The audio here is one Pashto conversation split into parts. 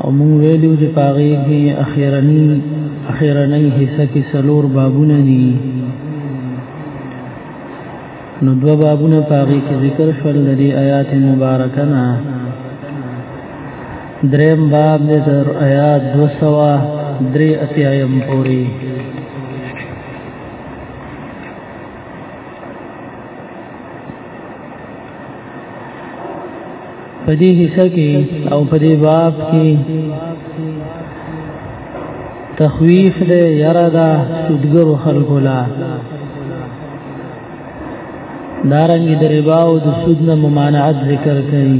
او مونږ ویلو چې پاغي کې اخیرنی اخیرنی حصہ کې سلور بابونه دي نو دو بابونه پاغي کې ذکر شول لري آیات مبارکه نه دریم باب دې تر آیات 200 درې اتیایم پوری په دې حصہ کې او په دې باب کې تخویف دې یرا دا سودګرو خلکو لا دارنګ د ربا او د سود نه ممانعت ذکر کړي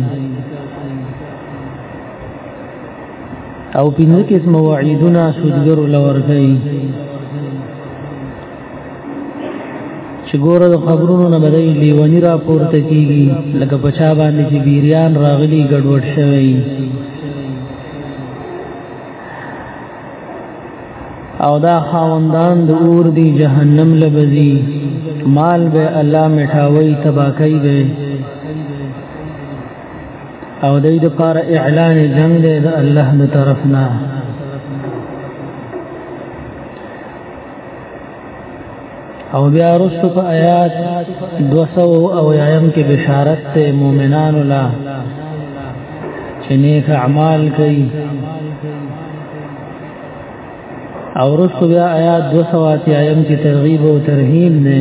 او پینځه قسم وعیدونه سودګرو لور کوي چې ګوره د خبرونو نه بدای لیونی را پورته کیږي لکه پچا باندې چې بیریان راغلی ګډوډ شوی او دا خاوندان د اور دی جهنم لبزی مال به الله مټاوي تباکای به او د دې لپاره اعلان جنگ دی د الله تر طرف نه او بیا رسو په آیات 200 او یایم کې بشارت ته مؤمنانو لا چې نیک اعمال کوي او رسو بیا آیات 200 او یایم کې ترغیب او ترهیب نه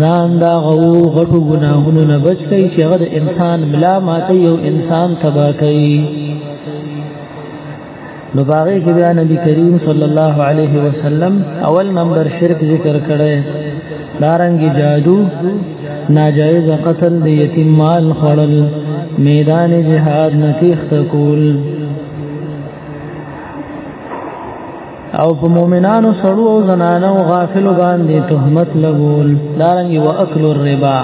ځان دا غو غټو ګناهونو نه بچ کی چې غد انسان ملا ماته یو انسان تبا کوي نو باغې کې بیا نبی کریم صلی الله علیه وسلم اول نمبر شرک ذکر کړي دارنګ جادو ناجایز قتل د یتیم مال خړل میدان جهاد نتیخت کول او په مؤمنانو سړو او زنانو غافل باندې تهمت لګول دارنګ و اکل الربا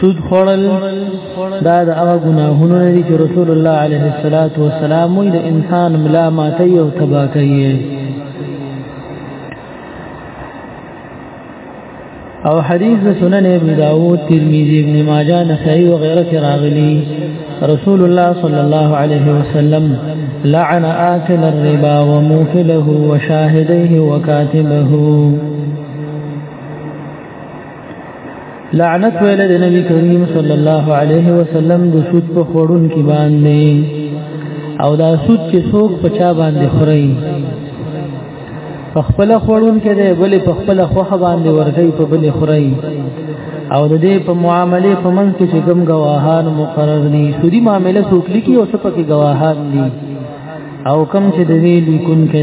سود خورل دا د هغه ګناهونو نه دي چې رسول الله عليه الصلاه والسلام وي د انسان ملا ماتي او تبا کوي او حدیث سنن ابن داود ترمذی ابن ماجه نسائی و غیره کې راغلی رسول الله صلی الله علیه وسلم لعن آكل الربا وموكله وشاهديه وكاتبه لعنت ویل د نبی کریم صلی الله علیه وسلم د سود په خورون کې باندې او دا سود چې څوک په چا باندې خوري په خپل خورون کې دی بلې په خپل خوخ باندې ورغی په بلې خوري او د دې په معاملې په منځ کې چې کوم گواهان مقرر دي سودی معاملې څوک لیکي او څه پکې گواهان دي او کم چې د دې لیکون کې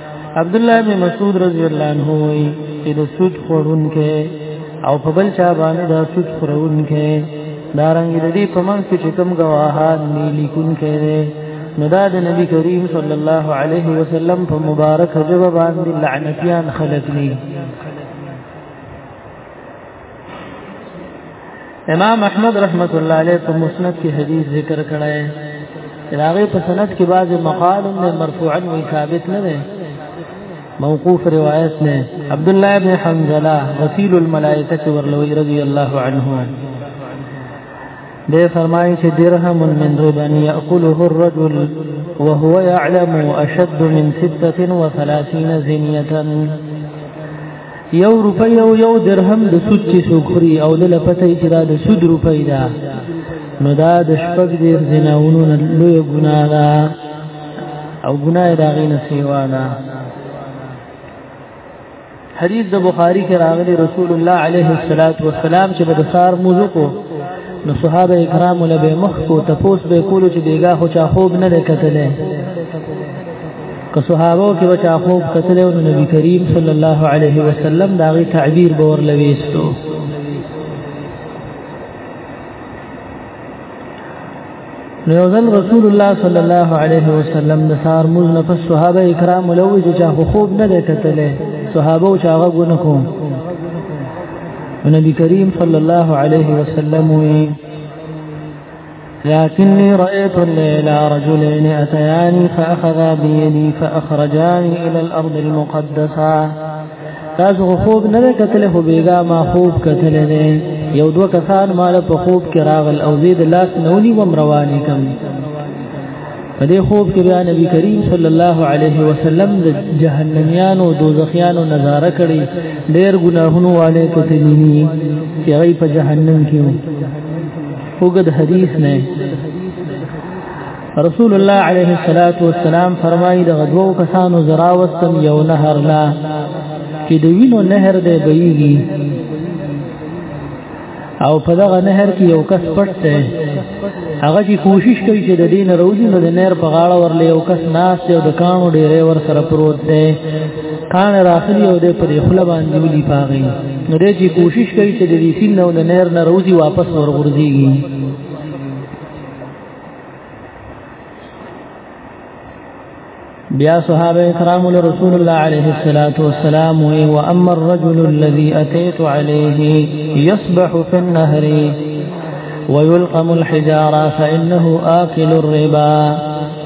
عبد الله بن مسعود رضی الله عنه وی چې د سود خورون کې او په بل چا باندې د سود خورون کې دارنګ د دې په منځ کې کوم گواهان نه لیکون کې نو دا د نبی کریم صلی الله علیه وسلم په مبارک جواب باندې لعنتيان خلق نه امام احمد رحمت الله علیه په مسند کې حدیث ذکر کړی راغی په سند کې بعض مقال نه مرفوعا و ثابت نه ده موقوف روایت نه عبد الله ابن حنزله غسیل الملائکه ورلوی رضی الله عنه دې فرمایي چې درهم من ربا ياكله الرجل وهو يعلم اشد من 36 زنيه یو روپۍ او یو درهم د سود چې څوک خوري او د لپته یې چې دا د سود روپۍ ده نو دا د شپږ دېر زناونو نه لویه ګناه ده او ګناه یې د هغې نه سیوا ده حدیث د بخاری کې راغلی رسول الله علیه الصلاۃ والسلام چې د سار موضوع کو نو صحابه کرام له مخ کو تپوس به کولو چې دیګه خو چا خوب نه کتلې که صحابه کې بچا خوب کتل او نبی کریم صلی الله علیه وسلم دا غي تعبیر به ورلويستو نو ځل رسول الله صلی الله علیه وسلم د سار موږ نه پس صحابه کرام لوي چې چا خوب نه ده کتلې صحابه او چاغه ګونه کوم نبی کریم صلی الله علیه وسلم وی لكني رأيت الليل رجلين أتياني فأخذا بيدي فأخرجاني إلى الأرض المقدسة تاسو خوب نه کتل خو بیګا ما خوب کتل دي یو دوه کسان مال په خوب کې راغل او زید لاس نونی وم رواني کم په دې خوب کې بیا نبی کریم صلی الله علیه وسلم د جهنميانو دوزخیانو نظاره کړي ډېر ګناهونو والے کتلی چې غي په جهنم کې اوږد حدیث نه رسول الله علیه الصلاۃ والسلام فرمایي د غدو کسانو زراوستم یو نهر لا چې د وینو نهر دی بهیږي او په دغه نهر کې یو کس پټ دی هغه چې کوشش کوي چې د دین روزي نو د نهر په غاړه ورلې یو کس ناس دی او د کانو ډیره ور سره پروت دی کان راخلی او د پرې خله باندې ولي پاغي نو دې چې کوشش کوي چې د دې سین نو د نیر نه روزي واپس ورغورځيږي بیا صحابه کرام رسول الله علیه الصلاۃ والسلام و اما الرجل الذي اتيت عليه يصبح في النهر ويلقم الحجاره فانه آكل الربا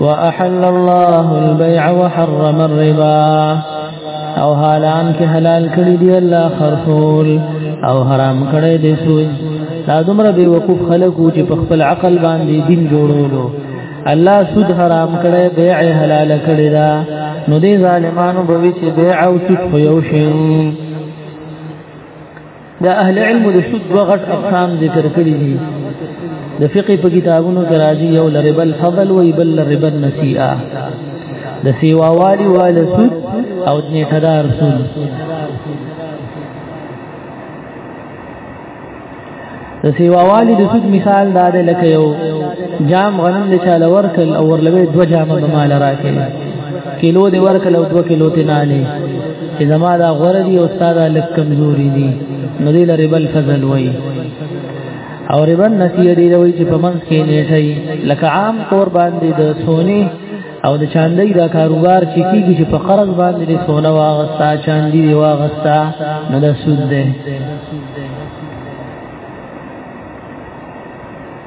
واحل الله البيع وحرم الربا او حالان کې حلال کړی دی الله خرصول او حرام کړی دی سود دا دومره به وقوف خلکو چې په خپل عقل باندې دین جوړولو الله سود حرام کړی بیع حلال کړی دا نو دې ظالمانو به چې بیع او سود خو یو شی دا اهل علم د سود دوه غټ اقسام ذکر کړی دي د فقه په کتابونو کې راځي یو لربا الفضل وی بل لربا النسیئه د سیوا والی وال سود او د نیټدار سود د سیوا والی د سود مثال دا دی لکه یو جام غنم د چاله ورکل او ورلوي دو جام به مال راکړي کیلو دی ورکل او 2 کیلو ته نه نه چې زما دا غره دی او استاد لک کمزوري دي نو دی لري بل فضل وای او ربن نسیه دی وای چې په منځ کې نیټي لکه عام طور باندې د سونی او د چاندۍ دا کاروبار چې کیږي چې په قرض باندې د سونه واغستا چاندي دی واغستا نو دا سود ده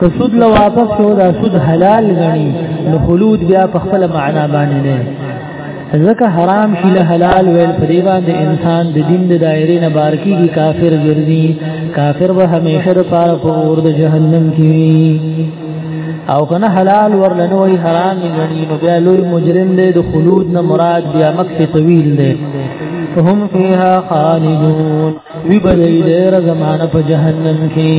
که سود له واپس شو دا سود حلال غني نو خلود بیا په خپل معنا باندې نه ځکه حرام شي له حلال ویل په دی باندې انسان د دین د دایره نه بار کیږي کافر ګرځي کافر به همیشه د پاره په اور د جهنم کې وي او کنه حلال ورلنه وي حرام غني نو بیا لوی مجرم دی د خلود نه مراد بیا مکه طویل دی فهم فيها خالدون وبدأ دير زمان فجهنم كي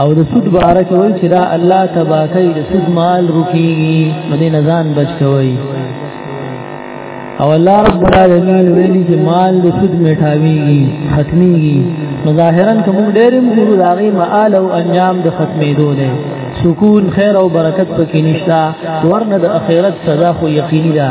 او د سود باره کې وایي چې دا الله تبا کوي د سود مال روکيږي نو دې نزان بچ کوي او الله رب العالمین ویلي چې مال د سود میټاويږي ختميږي مظاهرا کوم ډېر مغرور راغي مال او انجام د ختمېدو دی سکون خیر او برکت پکې نشتا ورنه د اخرت سزا خو یقیني ده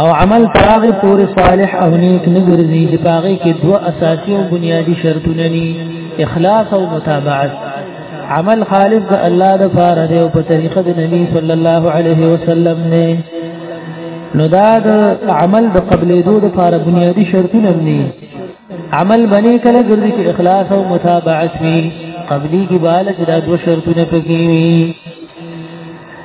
او عمل تراغ پور صالح او نیک نګرځي چې پاغه کې دوه اساسي او بنیادی شرطونه ني اخلاص او متابعت عمل خالص د الله د فاره دی او په طریقه د نبی صلی الله علیه وسلم نه نو دا د عمل د قبلې دوه د فاره بنیادی شرطونه ني عمل بني کله ګرځي چې اخلاص او متابعت وي قبلي کې بالا چې دا دوه شرطونه پکې وي